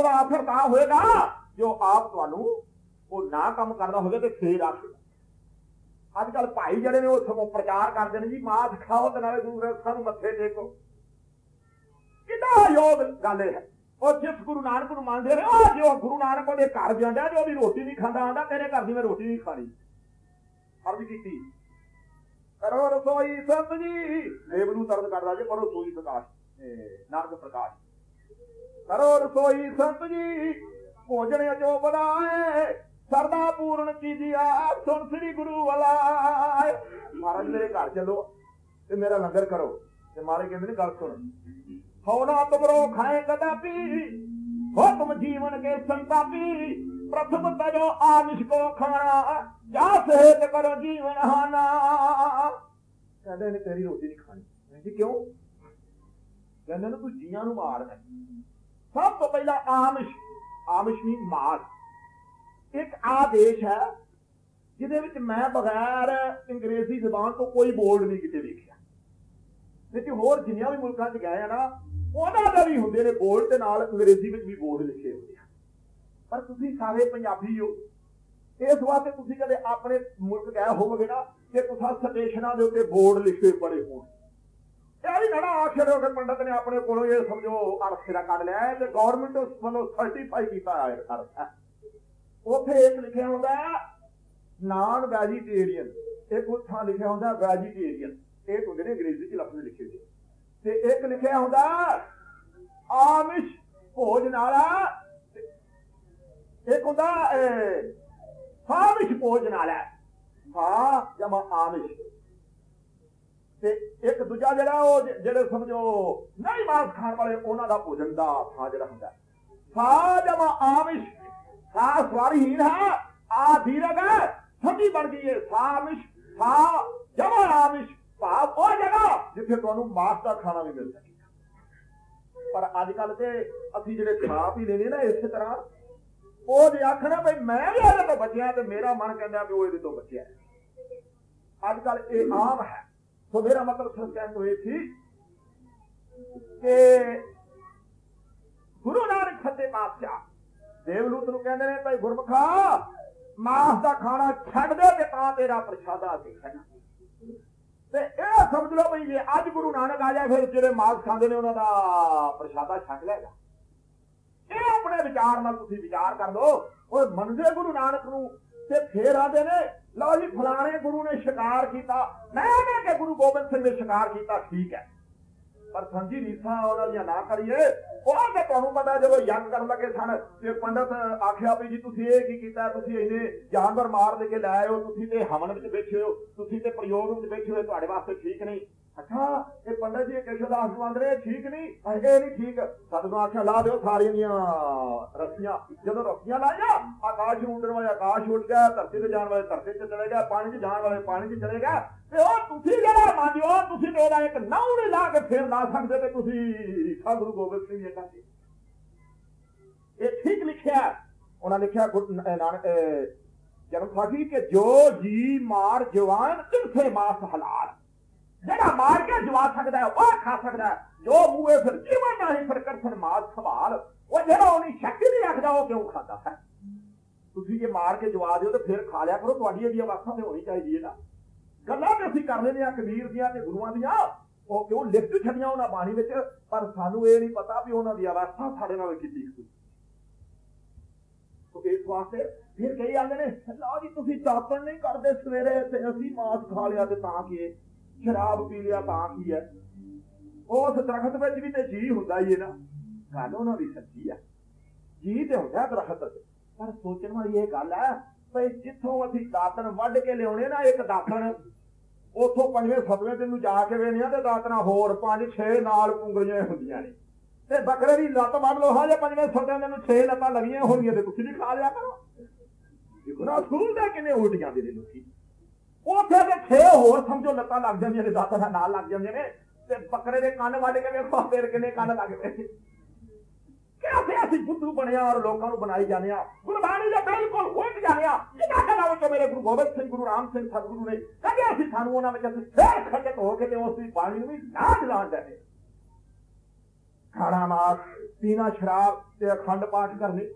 ਉਹਦਾ ਆਖਰ ਤਾਂ ਹੋਏਗਾ। ਜੋ ਆਪ ਤੁਹਾਨੂੰ ਉਹ ਨਾ ਕੰਮ ਕਰਦਾ ਹੋਵੇ ਤੇ ਫੇਰ ਆਖੇ ਅੱਜ ਕੱਲ ਭਾਈ ਜਿਹੜੇ ਨੇ, ਉਹ ਸਗੋਂ ਪ੍ਰਚਾਰ ਕਰਦੇ ਨੇ ਜੀ, ਮਾਸ ਖਾਓ ਤੇ ਨਾਲੇ ਗੁਰੂ ਗ੍ਰੰਥ ਮੱਥੇ ਟੇਕੋ। ਕਿੰਨਾ ਯੋਗ ਗੱਲ ਹੈ। ਉਹ ਜਿਸ ਗੁਰੂ ਨਾਨਕ ਨੂੰ ਮੰਨਦੇ ਨੇ ਉਹ ਜੋ ਗੁਰੂ ਨਾਨਕ ਉਹਦੇ ਘਰ ਜਾਂਦਾ ਜੋ ਵੀ ਰੋਟੀ ਨਹੀਂ ਖਾਂਦਾ ਆਂਦਾ, ਤੇਰੇ ਘਰ ਦੀ ਮੈਂ ਰੋਟੀ ਨਹੀਂ ਖਾਣੀ। ਅਰਜ਼ ਕੀਤੀ। ਕਰੋ ਰਸੋਈ ਸੰਤ ਜੀ। ਲੇਬ ਨੂੰ ਤਰਦ ਕਰਦਾ ਜੇ ਕਰੋ ਰਸੋਈ ਪ੍ਰਕਾਸ਼। ਇਹ ਨਾਨਕ ਪ੍ਰਕਾਸ਼। ਕਰੋ ਰਸੋਈ ਸੰਤ ਜੀ, ਭੋਜਨ ਜੋ ਬਣਾਏ, ਸਰਦਾ ਪੂਰਨ ਕੀਜੀਆ ਸੁਣ ਸ੍ਰੀ ਗੁਰੂ ਵਾਲਾ ਮਹਾਰਾਜ ਮੇਰੇ ਘਰ ਚਲੋ ਤੇ ਮੇਰਾ ਲੰਗਰ ਕਰੋ ਤੇ ਮਾਰੇ ਕਹਿੰਦੇ ਨੇ ਗੱਲ ਸੁਣ। ਹੋ ਨਾ ਤੁਮਰੋ ਖਾਏ ਕਦਾਪੀ ਹੋ ਤੁਮ ਜੀਵਨ ਕੇ ਸੰਤਾਪੀ। ਪ੍ਰਥਮ ਤਜੋ ਆਮਿਸ਼ ਕੋ ਖਾਣਾ, ਜਾ ਸਹਿਤ ਕਰੋ ਜੀਵਨ ਹਾਨਾ। ਕਹਿੰਦੇ ਨੇ ਤੇਰੀ ਰੋਟੀ ਨਹੀਂ ਖਾਣੀ। ਜੀ ਕਿਉਂ? ਕਹਿੰਦੇ ਨੇ ਤੂੰ ਜੀਆਂ ਨੂੰ ਮਾਰਦਾ ਸਭ ਤੋਂ ਪਹਿਲਾਂ ਆਮਿਸ਼। ਆਮਿਸ਼ ਨਹੀਂ ਮਾਰ। ਇੱਕ ਆਦੇਸ਼ ਹੈ, ਜਿਹਦੇ ਵਿੱਚ ਮੈਂ ਬਗੈਰ ਅੰਗਰੇਜ਼ੀ ਜ਼ਬਾਨ ਤੋਂ ਕੋਈ ਬੋਰਡ ਨਹੀਂ ਕਿਤੇ ਵੇਖਿਆ। ਨਹੀਂ ਹੋਰ ਜਿੰਨੀਆਂ ਵੀ ਮੁਲਕਾਂ 'ਚ ਗਏ ਆ ਨਾ, ਉਹਨਾਂ ਦਾ ਵੀ ਹੁੰਦੇ ਨੇ ਬੋਰਡ ਤੇ ਨਾਲ ਅੰਗਰੇਜ਼ੀ ਵਿੱਚ ਵੀ ਬੋਰਡ ਲਿਖੇ ਹੁੰਦੇ ਆ। ਪਰ ਤੁਸੀਂ ਸਾਰੇ ਪੰਜਾਬੀ ਹੋ। ਇਸ ਵਾਸਤੇ ਤੁਸੀਂ ਕਦੇ ਆਪਣੇ ਮੁਲਕ ਗਏ ਹੋਵੋਗੇ ਨਾ, ਕਿ ਤੁਸੀਂ ਸਟੇਸ਼ਨਾਂ ਦੇ ਉੱਤੇ ਬੋਰਡ ਲਿਖੇ ਪੜੇ ਹੋਣ। ਇਹ ਵੀ ਨਾ ਆਖਰ ਹੋ ਕੇ ਪੰਡਤ ਨੇ ਆਪਣੇ ਕੋਲੋਂ ਇਹ ਸਮਝੋ ਅਰਥ ਕੱਢ ਲਿਆ। ਤੇ ਗਵਰਨਮੈਂਟ ਵੱਲੋਂ ਸਰਟੀਫਾਈ ਕੀਤਾ ਹੈ ਅਰਥ ਹੈ। ਇੱਕ ਲਿਖਿਆ ਹੁੰਦਾ ਨਾਨ ਵੈਜੀਟੇਰੀਅਨ ਇੱਕ ਉੱਥਾਂ ਲਿਖਿਆ ਹੁੰਦਾ ਵੈਜੀਟੇਰੀਅਨ ਇਹ ਹੁੰਦੇ ਨੇ ਅੰਗਰੇਜ਼ੀ ਚ ਲਫ਼ਜ਼ ਲਿਖੇ ਹੋਏ। ਤੇ ਇੱਕ ਲਿਖਿਆ ਹੁੰਦਾ ਆਮਿਸ਼ ਭੋਜਨ ਵਾਲਾ ਇੱਕ ਹੁੰਦਾ ਆਮਿਸ਼ ਭੋਜਨ ਵਾਲਾ ਹਾਂ। ਜਮਾ ਆਮਿਸ਼ ਤੇ ਇੱਕ ਦੂਜਾ ਜਿਹੜਾ ਉਹ ਜਿਹੜੇ ਸਮਝੋ ਨਹੀਂ ਮਾਸ ਖਾਣ ਵਾਲੇ, ਉਹਨਾਂ ਦਾ ਭੋਜਨ ਦਾ ਥਾਂ ਜਿਹੜਾ ਹੁੰਦਾ ਸਾ ਜਮਾ ਆਮਿਸ਼। ਸਾ ਸਵਾਰੀਹੀਨ ਹੈ। ਆ ਦੀਰਗ ਠੰਡੀ ਬਣ ਗਈ ਹੈ ਸਾਮਿਸ਼। ਸਾ ਜਮਾ ਆਮਿਸ਼। ਭਾਵ ਉਹ ਜਗ੍ਹਾ ਜਿੱਥੇ ਤੁਹਾਨੂੰ ਮਾਸ ਦਾ ਖਾਣਾ ਵੀ ਮਿਲ ਸਕੇ। ਪਰ ਅੱਜ ਕੱਲ ਤੇ ਅਸੀਂ ਜਿਹੜੇ ਖਾ ਪੀ ਲੈਨੇ ਨਾ ਇਸੇ ਤਰ੍ਹਾਂ, ਉਹ ਜੇ ਆਖਣਾ ਭਈ ਮੈਂ ਵੀ ਇਹਦੇ ਤੋਂ ਬਚਿਆ ਤੇ ਮੇਰਾ ਮਨ ਕਹਿੰਦਾ ਵੀ ਉਹ ਇਹਦੇ ਤੋਂ ਬਚਿਆ ਅੱਜ ਕੱਲ ਇਹ ਆਮ ਹੈ। ਸੋ ਮੇਰਾ ਮਤਲਬ ਸਿਰਫ ਕਹਿਣ ਤੋਂ ਇਹ ਕਿ ਗੁਰੂ ਨਾਨਕ ਸੱਚੇ ਪਾਤਸ਼ਾਹ ਦੇਵਲੂਤ ਨੂੰ ਕਹਿੰਦੇ ਨੇ, ਭਾਈ ਗੁਰਮਖਾ, ਮਾਸ ਦਾ ਖਾਣਾ ਛੱਡ ਦੇ ਤੇ ਤਾਂ ਤੇਰਾ ਪ੍ਰਸ਼ਾਦਾ ਦੇਖਣਾ। ਤੇ ਇਹ ਸਮਝ ਲਓ ਭਈ ਜੇ ਅੱਜ ਗੁਰੂ ਨਾਨਕ ਆ ਜਾਏ, ਫਿਰ ਜਿਹੜੇ ਮਾਸ ਖਾਂਦੇ ਨੇ, ਉਹਨਾਂ ਦਾ ਪ੍ਰਸ਼ਾਦਾ ਛੱਡ ਲੈਗਾ ਇਹ ਆਪਣੇ ਵਿਚਾਰ ਨਾਲ ਤੁਸੀਂ ਵਿਚਾਰ ਕਰ ਲਓ। ਉਹ ਮੰਨਦੇ ਗੁਰੂ ਨਾਨਕ ਨੂੰ? ਤੇ ਫੇਰ ਆਦੇ ਨੇ, ਲਓ ਜੀ, ਫਲਾਣੇ ਗੁਰੂ ਨੇ ਸ਼ਿਕਾਰ ਕੀਤਾ। ਮੈਂ ਨਾ ਕਿ ਗੁਰੂ ਗੋਬਿੰਦ ਸਿੰਘ ਨੇ ਸ਼ਿਕਾਰ ਕੀਤਾ, ਠੀਕ ਹੈ। ਪਰ ਸੰਜੀ ਰੀਸਾਂ ਉਹਨਾਂ ਦੀਆਂ ਨਾ ਕਰੀਏ। ਉਹ ਤੇ ਤੁਹਾਨੂੰ ਪਤਾ ਜਦੋਂ ਯੰਗ ਕਰਨ ਲੱਗੇ ਸਨ, ਤੇ ਪੰਡਤ ਆਖਿਆ ਵੀ ਜੀ, ਤੁਸੀਂ ਇਹ ਕੀ ਕੀਤਾ? ਤੁਸੀਂ ਇਹਨੇ ਜਾਨਵਰ ਮਾਰ ਦੇ ਕੇ ਲੈ ਆਏ ਹੋ ਤੁਸੀਂ ਤੇ ਹਵਨ ਵਿੱਚ ਬੈਠੇ ਹੋ, ਤੁਸੀਂ ਤੇ ਪ੍ਰਯੋਗ ਵਿੱਚ ਬੈਠੇ ਹੋ, ਤੁਹਾਡੇ ਵਾਸਤੇ ਠੀਕ ਨਹੀਂ। ਅੱਛਾ, ਇਹ ਪੰਡਤ ਜੀ ਕੇਸ਼ਵਦਾਸ ਨੂੰ ਆਂਦੇ ਠੀਕ ਨਹੀਂ ਇਹ ਨਹੀਂ ਠੀਕ। ਸਤਿਗੁਰੂ ਆਖਿਆ, ਲਾ ਦਿਓ ਸਾਰੀਆਂ ਦੀਆਂ ਰੱਸੀਆਂ। ਜਦੋਂ ਰੱਸੀਆਂ ਲਾਇਆ ਆਕਾਸ਼ ਨੂੰ ਉੱਡਣ ਵਾਲੇ ਆਕਾਸ਼ ਉੱਡ ਗਿਆ, ਧਰਤੀ ਤੇ ਜਾਣ ਵਾਲੇ ਧਰਤੀ ਤੇ ਚਲੇ ਗਿਆ, ਪਾਣੀ 'ਚ ਜਾਣ ਵਾਲੇ ਪਾਣੀ 'ਚ ਚਲੇ ਗਿਆ। ਤੇ ਉਹ ਤੁਸੀਂ ਜਿਹੜਾ ਮੰਨਿਓ? ਤੁਸੀਂ ਤੇ ਇੱਕ ਨਾਉ ਨਹੀਂ ਲਾ ਕੇ ਫੇਰ ਲਾ ਸਕਦੇ ਤੇ ਤੁਸੀਂ ਸਤਿਗੁਰੂ ਗੋਬਿੰਦ ਸਿੰਘ ਜੀ ਕਹਿੰਦੇ ਇਹ ਠੀਕ ਲਿਖਿਆ ਉਹਨਾਂ ਲਿਖਿਆ, ਗੁਰੂ ਨ- ਨਾਨਕ ਜਨਮ ਸਾਖੀ ਕਿ ਜੋ ਜੀ ਮਾਰ ਜਵਾਨ ਤਿੰਥੇ ਮਾਸ ਹਲਾਲ। ਜਿਹੜਾ ਮਾਰ ਕੇ ਜਵਾ ਸਕਦਾ ਹੈ, ਉਹ ਖਾ ਸਕਦਾ ਜੋ ਮੂਏ ਫਿਰ ਜੀਵਨ ਨਹੀਂ ਫਿਰ ਕਰਥਨ ਮਾਸ ਸਵਾਲ, ਉਹ ਜਿਹੜਾ ਉਹਨੀ ਸ਼ਕਤੀ ਨਹੀਂ ਰੱਖਦਾ, ਉਹ ਕਿਉਂ ਖਾਂਦਾ ਹੈ? ਤੁਸੀਂ ਜੇ ਮਾਰ ਕੇ ਜਵਾ ਦਿਓ ਤੇ ਫਿਰ ਖਾ ਲਿਆ ਕਰੋ ਤੁਹਾਡੀ ਇਹਦੀ ਅਵਸਥਾ ਤੇ ਹੋਣੀ ਚਾਹੀਦੀ ਹੈ ਨਾ। ਗੱਲਾਂ ਤੇ ਅਸੀਂ ਕਰ ਲੈਂਦੇ ਆ ਕਬੀਰ ਦੀਆਂ ਤੇ ਗੁਰੂਆਂ ਦੀਆਂ। ਉਹ ਕਿਉਂ ਲਿਖਤ ਛੱਡੀਆਂ ਉਹਨਾਂ ਬਾਣੀ ਵਿੱਚ? ਪਰ ਸਾਨੂੰ ਇਹ ਨਹੀਂ ਪਤਾ ਵੀ ਉਹਨਾਂ ਦੀ ਅਵਸਥਾ ਸਾਡੇ ਨਾਲ ਕਿੰਨੀ ਸੀ ਸੋ ਇਸ ਵਾਸਤੇ ਫਿਰ ਕਈ ਆਂਦੇ ਨੇ, ਲਓ ਜੀ, ਤੁਸੀਂ ਦਾਤਣ ਨਹੀਂ ਕਰਦੇ, ਸਵੇਰੇ ਤੇ ਅਸੀਂ ਮਾਸ ਖਾ ਲਿਆ ਤੇ ਤਾਂ ਕਿ ਸ਼ਰਾਬ ਪੀ ਲਿਆ ਤਾਂ ਕੀ ਹੈ? ਉਸ ਦਰਖਤ ਵਿੱਚ ਵੀ ਤੇ ਜੀ ਹੁੰਦਾ ਹੀ ਹੈ ਨਾ। ਗੱਲ ਉਹਨਾਂ ਦੀ ਸੱਚੀ ਹੈ ਜੀ ਤੇ ਹੁੰਦਾ ਦਰਖਤ ਪਰ ਸੋਚਣ ਵਾਲੀ ਇਹ ਗੱਲ ਹੈ ਭਈ ਜਿੱਥੋਂ ਅਸੀਂ ਦਾਤਣ ਵੱਢ ਕੇ ਲਿਆਉਣੇ ਨਾ ਇੱਕ ਦਾਤਣ, ਉਥੋਂ ਪੰਜਵੇਂ ਸੱਤਵੇਂ ਦਿਨ ਨੂੰ ਜਾ ਕੇ ਵੇਖਿਆ ਤੇ ਦਾਤਨਾ ਹੋਰ ਪੰਜ, ਛੇ, ਨਾਲ ਪੁੰਗਲੀਆਂ ਹੁੰਦੀਆਂ ਨੇ। ਤੇ ਬੱਕਰੇ ਦੀ ਲੱਤ ਵੱਢ ਲਓ ਹਾਂ ਜੇ ਪੰਜਵੇਂ ਸੱਤਵੇਂ ਦਿਨ ਨੂੰ ਛੇ ਲੱਤਾਂ ਲੱਗੀਆਂ ਹੋਣਗੀਆਂ ਤੇ ਤੁਸੀਂ ਵੀ ਖਾ ਲਿਆ ਕਰੋ। ਦੇਖੋ ਨਾ, ਸਕੂਲ ਦੇ ਕਿੰਨੇ ਉਲਟੀਆਂ ਜਾਂਦੇ ਲੋਕੀ। ਉੱਥੇ ਤੇ ਛੇ ਹੋਰ ਸਮਝੋ ਲੱਤਾਂ ਲੱਗ ਜਾਂਦੀਆਂ ਨੇ, ਦਾਤਾਂ ਨਾਲ ਨਾਲ ਲੱਗ ਜਾਂਦੀਆਂ ਨੇ ਤੇ ਬੱਕਰੇ ਦੇ ਕੰਨ ਵੱਢ ਕੇ ਵੇਖੋ ਫੇਰ ਕਿੰਨੇ ਕੰਨ ਲੱਗਦੇ ਕਿਵੇਂ ਅਸੀਂ ਬੁੱਧੂ ਬਣਿਆ ਔਰ ਲੋਕਾਂ ਨੂੰ ਬਣਾਈ ਜਾਂਦੇ ਆ? ਗੁਰਬਾਣੀ ਦੇ ਬਿਲਕੁਲ ਉਲਟ ਜਾਂਦੇ ਆ। ਇਹਨਾਂ ਖਿਲਾਫ ਵਿੱਚ ਮੇਰੇ ਗੁਰੂ ਗੋਬਿੰਦ ਸਿੰਘ, ਗੁਰੂ ਰਾਮ ਸਿੰਘ, ਸਤਿਗੁਰੂ ਨੇ ਕਦੇ ਅਸੀਂ ਸਾਨੂੰ ਉਹਨਾਂ ਵਿੱਚ ਅਸੀਂ ਫੇਰ ਖੱਜਤ ਹੋ ਕੇ ਤੇ ਉਸ ਦੀ ਬਾਣੀ ਨੂੰ ਵੀ ਨਾ ਜਲਾਣ ਦੇਵੇ ਖਾਣਾ ਮਾਸ ਪੀਣਾ ਸ਼ਰਾਬ ਤੇ ਅਖੰਡ ਪਾਠ ਕਰਨੇ।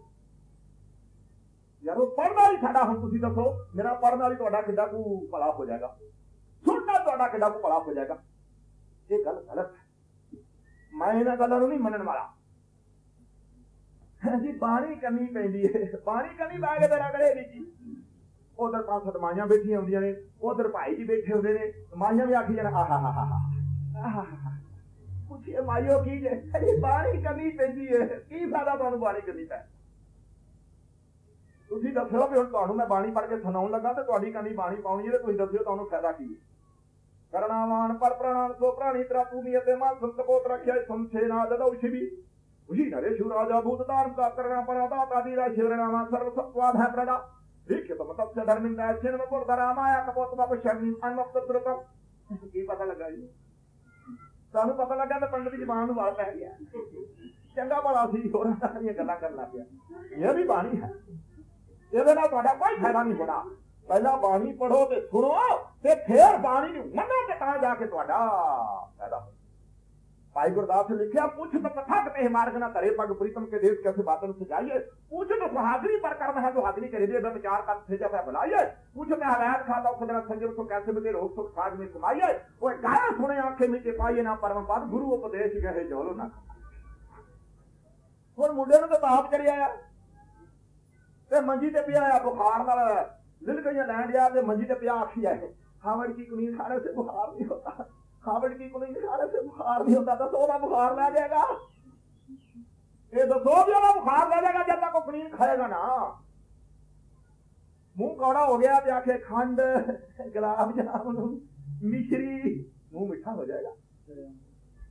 ਯਾਰ ਉਹ ਪੜ੍ਹਨ ਵਾਲੀ ਸਾਡਾ, ਹੁਣ ਤੁਸੀਂ ਦੱਸੋ, ਮੇਰਾ ਪੜ੍ਹਨ ਵਾਲੀ ਤੁਹਾਡਾ ਕਿੱਦਾਂ ਕੁ ਭਲਾ ਹੋ ਜਾਏਗਾ। ਤੁਹਾਡਾ ਕਿੱਡਾ ਕੁ ਭਲਾ ਹੋ ਜਾਏਗਾ? ਇਹ ਗੱਲ ਗਲਤ ਹੈ। ਮੈਂ ਇਹਨਾਂ ਗੱਲਾਂ ਨੂੰ ਨਹੀਂ ਮੰਨਣ ਵਾਲਾ। ਜੀ, ਬਾਣੀ ਕਰਨੀ ਪੈਂਦੀ ਹੈ ਬਾਣੀ ਕਰਨੀ ਪਾ ਕੇ ਤੇਰਾ ਕਰੇ ਵੀ ਜੀ। ਉਧਰ ਪੰਜ ਸੱਤ ਮਾਈਆਂ ਬੈਠੀਆਂ ਹੁੰਦੀਆਂ ਨੇ, ਉਧਰ ਭਾਈ ਜੀ ਬੈਠੇ ਹੁੰਦੇ ਨੇ, ਮਾਈਆਂ ਵੀ ਆਖੀ ਜਾਣ, ਆਹਾ, ਹਾ ਹਾ ਹਾ ਪੁੱਛੇ ਮਾਈਓ ਕੀ ਜੇ? ਇਹ ਬਾਣੀ ਕਰਨੀ ਪੈਂਦੀ ਹੈ ਕੀ ਫਾਇਦਾ ਤੁਹਾਨੂੰ ਬਾਣੀ ਕਰਨੀ ਪੈ? ਤੁਸੀਂ ਦੱਸੋ ਵੀ ਹੁਣ ਤੁਹਾਨੂੰ ਮੈਂ ਬਾਣੀ ਪੜ੍ਹ ਕੇ ਸੁਣਾਉਣ ਲੱਗਾ ਤੇ ਤੁਹਾਡੀ ਕੰਨੀ ਬਾਣੀ ਪਾਉਣੀ ਹੈ ਤੇ ਤੁਸੀਂ ਦੱਸਿਓ ਤੁਹਾਨੂੰ ਫਾਇਦਾ ਕੀ ਹੈ ਕਰਣਾਵਾਨ ਪਰ ਪ੍ਰਾਣਾਨ ਸੋ ਪ੍ਰਾਣੀ ਤਰਾ ਤੂਮੀ ਅਤੇ ਮਾ ਸੰਤਕੋਤ ਰੱਖਿਆ ਸੰਸੇ ਨਾ ਦਦਉ ਸ਼ਿਵੀ। ਉਹੀ ਨਰੇਸ਼ੁ ਰਾਜਾ ਭੂਤਦਾਨ ਕਾ ਕਰਣਾ ਪਰਾਤਾ ਤਾਦੀਰਾ ਸ਼ਿਵਰਨਾਮਾ ਸਰਵ ਸਤਵਾਦ ਹੈ ਪ੍ਰਦਾ ਦੇਖੇ ਤਾਂ ਮਤਲਬ ਸੇ ਧਰਮਿੰਦਾ ਛੇਨ ਮਪੁਰ ਦਰਾਮਾਇਆ ਕਪੋਤ ਬਾਪ ਸ਼ਰਮੀ ਅਨਮੁਕਤ ਕੀ ਪਤਾ ਲੱਗਾ ਜੀ? ਸਾਨੂੰ ਪਤਾ ਲੱਗਾ ਮੈਂ ਪੰਡਤ ਦੀ ਜ਼ਬਾਨ ਨੂੰ ਵਾਲ ਪੈ ਗਿਆ। ਚੰਗਾ ਭਲਾ ਸੀ ਹੋਰ ਸਾਰੀਆਂ ਗੱਲਾਂ ਕਰਨ ਲੱਗ ਪਿਆ। ਇਹ ਵੀ ਬਾਣੀ ਹੈ। ਇਹਦੇ ਨਾਲ ਤੁਹਾਡਾ ਕੋਈ ਫਾਇਦਾ ਨਹੀਂ ਹੋਣਾ। ਪਹਿਲਾਂ ਬਾਣੀ ਪੜੋ ਤੇ ਸੁਣੋ ਤੇ ਫੇਰ ਬਾਣੀ ਨੂੰ ਮੰਨੋ ਤੇ ਤਾਂ ਜਾ ਕੇ ਤੁਹਾਡਾ ਫਾਇਦਾ ਭਾਈ ਗੁਰਦਾਸ ਨੇ ਲਿਖਿਆ, ਪੁੱਛ ਤਾਂ ਕਥਾ ਕਤੇ ਮਾਰਗ ਨਾ ਕਰੇ ਪਗ ਪ੍ਰੀਤਮ ਕੇ ਦੇਸ਼ ਕੈਸੇ ਬਾਤਨ ਸੇ ਪੁੱਛ ਤਾਂ ਹਾਜ਼ਰੀ ਪਰ ਕਰਨ ਹੈ ਜੋ ਹਾਜ਼ਰੀ ਕਰੇ ਦੇ ਵਿਚਾਰ ਕਰ ਸੇ ਜਾ ਬੁਲਾਈਏ। ਪੁੱਛ ਮੈਂ ਹਲਾਇਤ ਖਾਤਾ ਖੁਦਰਾ ਸੰਜਮ ਤੋਂ ਕੈਸੇ ਬਤੇ ਰੋਗ ਸੁਖ ਸਾਜ ਮੇ ਕਮਾਈਏ ਓਏ ਗਾਇਆ ਸੁਣੇ ਆਖੇ ਮੇ ਤੇ ਪਾਈਏ ਨਾ, ਪਰਮ ਪਦ ਗੁਰੂ ਉਪਦੇਸ਼ ਕਹੇ, ਜੋਲੋ ਨਾ ਹੁਣ ਮੁੰਡੇ ਨੂੰ ਤਾਂ ਤਾਪ ਚੜਿਆ ਆ। ਤੇ ਮੰਜੀ ਤੇ ਪਿਆ ਆ, ਬੁਖਾਰ ਨਾਲ। ਲਿਲਕਈਆਂ ਲੈਣ ਡਿਆ ਤੇ ਮੰਜੀ ਤੇ ਪਿਆ ਆਖੀ ਆਏ ਖਾਵੜ ਕੀ ਕੁਨੀ ਖਾਣੇ ਸੇ ਬੁਖਾਰ ਨਹੀਂ ਹੁੰਦਾ। ਖਾਵੜ ਕੀ ਕੁਨੀ ਖਾਣੇ ਸੇ ਬੁਖਾਰ ਨਹੀਂ ਹੁੰਦਾ ਤਾਂ ਉਹਦਾ ਬੁਖਾਰ ਲੈ ਜਾਏਗਾ। ਇਹ ਦੱਸੋ ਵੀ ਉਹਦਾ ਬੁਖਾਰ ਲੈ ਜਾਏਗਾ ਜਦ ਤੱਕ ਉਹ ਕੁਨੀ ਖਾਏਗਾ ਨਾ। ਮੂੰਹ ਕੌੜਾ ਹੋ ਗਿਆ ਤੇ ਆਖੇ, ਖੰਡ, ਗੁਲਾਬ ਜਾਮਨ, ਮਿਸ਼ਰੀ, ਮੂੰਹ ਮਿੱਠਾ ਹੋ ਜਾਏਗਾ।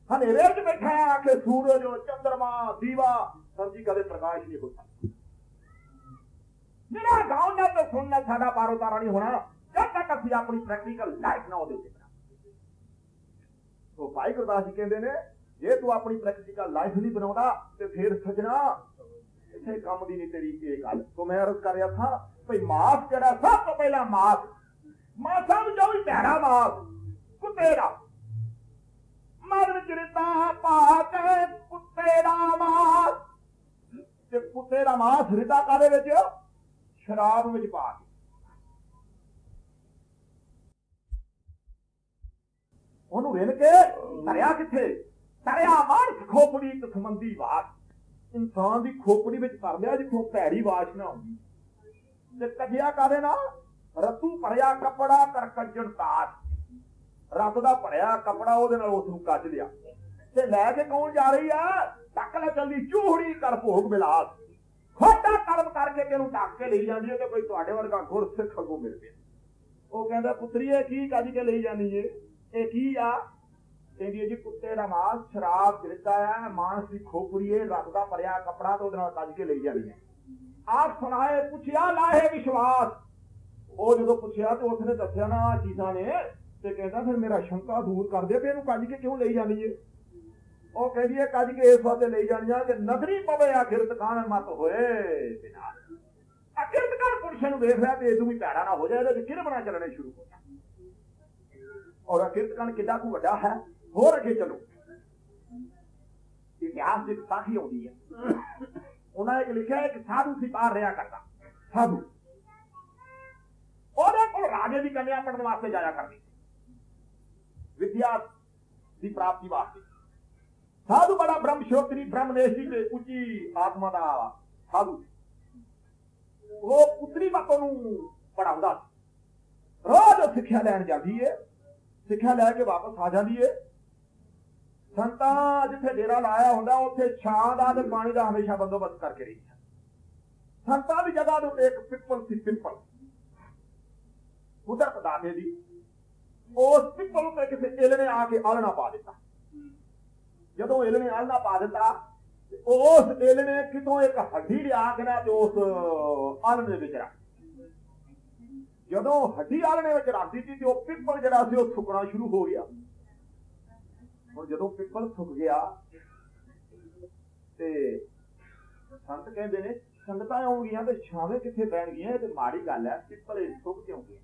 ਹਨੇਰੇ ਵਿੱਚ ਬੈਠਾ ਹੈ, ਆਖੇ, ਸੂਰਜ ਚੰਦਰਮਾ, ਦੀਵਾ, ਸਬਜੀ ਕਦੇ ਪ੍ਰਕਾਸ਼ ਨਹੀਂ ਹੁੰਦਾ ਜਿਹੜਾ ਗਾਉਂ ਨਾਲ ਤੇ ਸੁਣਨਾ ਸਾਡਾ ਪਾਰੋ ਤਾਰਾ ਨਹੀਂ ਹੋਣਾ। ਜਦ ਤੱਕ ਅਸੀਂ ਆਪਣੀ ਪ੍ਰੈਕਟੀਕਲ ਲਾਈਫ ਨਾ ਉਹਦੇ ਤੇ ਸੋ ਭਾਈ ਗੁਰਦਾਸ ਜੀ ਕਹਿੰਦੇ ਨੇ, ਜੇ ਤੂੰ ਆਪਣੀ ਪ੍ਰੈਕਟੀਕਲ ਲਾਈਫ ਨਹੀਂ ਬਣਾਉਂਦਾ, ਤੇ ਫਿਰ ਸਜਣਾ ਇਸੇ ਕੰਮ ਦੀ ਨਹੀਂ ਤੇਰੀ ਇਹ ਗੱਲ। ਸੋ ਮੈਂ ਅਰਜ਼ ਕਰ ਰਿਹਾ ਥਾ ਭਈ ਮਾਸ ਜਿਹੜਾ, ਸਭ ਤੋਂ ਪਹਿਲਾਂ ਮਾਸ। ਮਾਸਾਂ ਵਿੱਚੋਂ ਵੀ ਪਿਆਰਾ ਮਾਸ, ਕੁੱਤੇ ਦਾ। ਮਰਨ ਚਿਰਤਾ ਪਾ ਕੇ ਕੁੱਤੇ ਦਾ ਮਾਸ। ਤੇ ਕੁੱਤੇ ਦਾ ਮਾਸ ਰਿਤਾ ਕਾਦੇ ਵਿੱਚ? ਸ਼ਰਾਬ ਵਿੱਚ ਪਾ ਕੇ। ਉਹਨੂੰ ਵੇਲ ਕੇ ਤਰਿਆ ਕਿੱਥੇ? ਧਰਿਆ ਮਾਨਸ ਖੋਪੜੀ ਇੱਕ ਬਾਤ ਇਨਸਾਨ ਦੀ ਖੋਪੜੀ ਵਿੱਚ ਧਰ ਲਿਆ ਜਿੱਥੋਂ ਭੈੜੀ ਵਾਸ਼ਨਾ ਆਉਂਦੀ। ਤੇ ਕਜਿਆ ਕਾਦੇ ਨਾਲ? ਰਤੂ ਭਰਿਆ ਕਪੜਾ ਕਰ ਕੱਜਣ ਤਾਰ। ਰੱਤ ਦਾ ਭਰਿਆ ਕਪੜਾ ਉਹਦੇ ਨਾਲ ਉਸ ਨੂੰ ਕੱਜ ਲਿਆ। ਤੇ ਲੈ ਕੇ ਕੌਣ ਜਾ ਰਹੀ ਆ? ਟੱਕ ਲੈ ਚੱਲਦੀ ਚੂਹੜੀ ਕਰ ਭੋਗ ਬਿਲਾਸ ਖੋਟਾ ਕਰਮ ਕਰਕੇ ਕਿ ਉਹਨੂੰ ਕੇ ਲਈ ਜਾਂਦੀ ਹੈ ਤੇ ਕੋਈ ਤੁਹਾਡੇ ਵਰਗਾ ਗੁਰਸਿੱਖ ਅੱਗੋਂ ਮਿਲ ਪਿਆ ਉਹ ਕਹਿੰਦਾ, ਪੁੱਤਰੀ ਕੀ ਕੱਜ ਕੇ ਲਈ ਜਾਂਦੀ ਏ? ਇਹ ਕੀ ਆ? ਕਹਿੰਦੀ ਹੈ ਜੀ, ਕੁੱਤੇ ਦਾ ਮਾਸ, ਸ਼ਰਾਬ, ਗਿਰਦਾ ਆ, ਮਾਨਸ ਦੀ ਖੋਪੜੀ ਏ ਰੱਤ ਦਾ ਭਰਿਆ ਕਪੜਾ ਤੇ ਉਹਦੇ ਨਾਲ ਕੱਜ ਕੇ ਲਈ ਜਾਂਦੀ ਹੈ ਆਪ ਸੁਣਾਏ, ਪੁੱਛਿਆ ਲਾਹੇ ਵਿਸ਼ਵਾਸ। ਉਹ ਜਦੋਂ ਪੁੱਛਿਆ ਤੇ ਉਸਨੇ ਦੱਸਿਆ ਨਾ, ਆਹ ਚੀਜ਼ਾਂ ਨੇ, ਤੇ ਕਹਿੰਦਾ, ਫਿਰ ਮੇਰਾ ਸ਼ੰਕਾ ਦੂਰ ਕਰ ਦੇ, ਵੀ ਇਹਨੂੰ ਕੱਜ ਕੇ ਕਿਉਂ ਲਈ ਜਾਂਦੀ ਏ? ਉਹ ਕਹਿੰਦੀ ਹੈ, ਕੱਜ ਕੇ ਇਸ ਵਾਸਤੇ ਲਈ ਜਾਣੀਆਂ ਕਿ ਨਜ਼ਰੀ ਪਵੇ, ਆਖਿਰ ਤਕਾਨ ਮਤ ਹੋਏ ਬਿਨਾ। ਆਖਿਰ ਤਕਾਨ ਪੁਰਸ਼ ਨੂੰ ਵੇਖ ਰਿਹਾ ਤੇ ਇਹ ਵੀ ਭੈੜਾ ਨਾ ਹੋ ਜਾਏ, ਇਹਦੇ ਕਿਰ ਬਣਾ ਚੱਲਣੇ ਸ਼ੁਰੂ ਹੋ ਜਾਣ। ਔਰ ਆਖਿਰ ਤਕਾਨ ਕਿੱਡਾ ਕੁ ਵੱਡਾ ਹੈ, ਹੋਰ ਅੱਗੇ ਚਲੋ। ਇਤਿਹਾਸ ਦੀ ਸਾਖੀ ਆਉਂਦੀ ਹੈ। ਉਹਨਾਂ ਨੇ ਲਿਖਿਆ ਹੈ ਕਿ ਸਾਧੂ ਸੀ ਬਾਹਰ ਰਿਹਾ ਕਰਦਾ। ਸਾਧੂ। ਉਹਦੇ ਕੋਲ ਰਾਜੇ ਦੀ ਕੰਨਿਆ ਪੜਨ ਵਾਸਤੇ ਜਾਇਆ ਕਰਦੀ ਵਿਦਿਆ ਦੀ ਪ੍ਰਾਪਤੀ ਵਾਸਤੇ। ਸਾਧੂ ਬੜਾ ਬ੍ਰਹਮ ਸ਼ੋਤਰੀ ਬ੍ਰਹਮਨੇਸ਼ੀ ਤੇ ਉੱਚੀ ਆਤਮਾ ਦਾ ਸਾਧੂ ਸੀ। ਉਹ ਪੁੱਤਰੀ ਬਾਤੋਂ ਨੂੰ ਪੜਾਉਂਦਾ ਸੀ। ਰੋਜ਼ ਸਿੱਖਿਆ ਲੈਣ ਜਾਂਦੀ ਏ, ਸਿੱਖਿਆ ਲੈ ਕੇ ਵਾਪਸ ਆ ਜਾਂਦੀ ਏ। ਸੰਤਾਂ ਜਿੱਥੇ ਡੇਰਾ ਲਾਇਆ ਹੁੰਦਾ, ਉੱਥੇ ਛਾਂ ਦਾ ਤੇ ਪਾਣੀ ਦਾ ਹਮੇਸ਼ਾ ਬੰਦੋਬਸਤ ਕਰਕੇ ਰਹੀ ਹੈ ਸੰਤਾਂ ਦੀ ਜਗ੍ਹਾ ਦੇ ਉੱਤੇ ਇੱਕ ਪਿੱਪਲ ਸੀ ਪਿੱਪਲ। ਉਧਰ ਪਦਾਤੇ ਦੀ। ਉਸ ਪਿੱਪਲ ਉੱਤੇ ਕਿਸੇ ਇਲ ਨੇ ਆ ਕੇ ਆਲਣਾ ਪਾ ਦਿੱਤਾ। ਜਦੋਂ ਇਲ ਆਲਣਾ ਪਾ ਦਿੱਤਾ ਉਸ ਇਲ ਕਿਤੋਂ ਇੱਕ ਹੱਡੀ ਲਿਆ ਕੇ ਨਾ ਤੇ ਉਸ ਆਲਣੇ ਦੇ ਵਿੱਚ ਰੱਖ ਜਦੋਂ ਹੱਡੀ ਆਲਣੇ ਵਿੱਚ ਰੱਖ ਦਿੱਤੀ ਤੇ ਉਹ ਪਿੱਪਲ ਜਿਹੜਾ ਸੀ ਉਹ ਸੁੱਕਣਾ ਸ਼ੁਰੂ ਹੋ ਗਿਆ। ਹੁਣ ਜਦੋਂ ਪਿੱਪਲ ਸੁੱਕ ਗਿਆ, ਤੇ ਸੰਤ ਕਹਿੰਦੇ ਨੇ, ਸੰਗਤਾਂ ਆਉਂਗੀਆਂ ਤੇ ਛਾਵੇਂ ਕਿੱਥੇ ਬੈਣਗੀਆਂ ਇਹ ਤੇ ਮਾੜੀ ਗੱਲ ਹੈ, ਪਿੱਪਲ ਇਹ ਸੁੱਕ ਕਿਉਂ ਗਏ?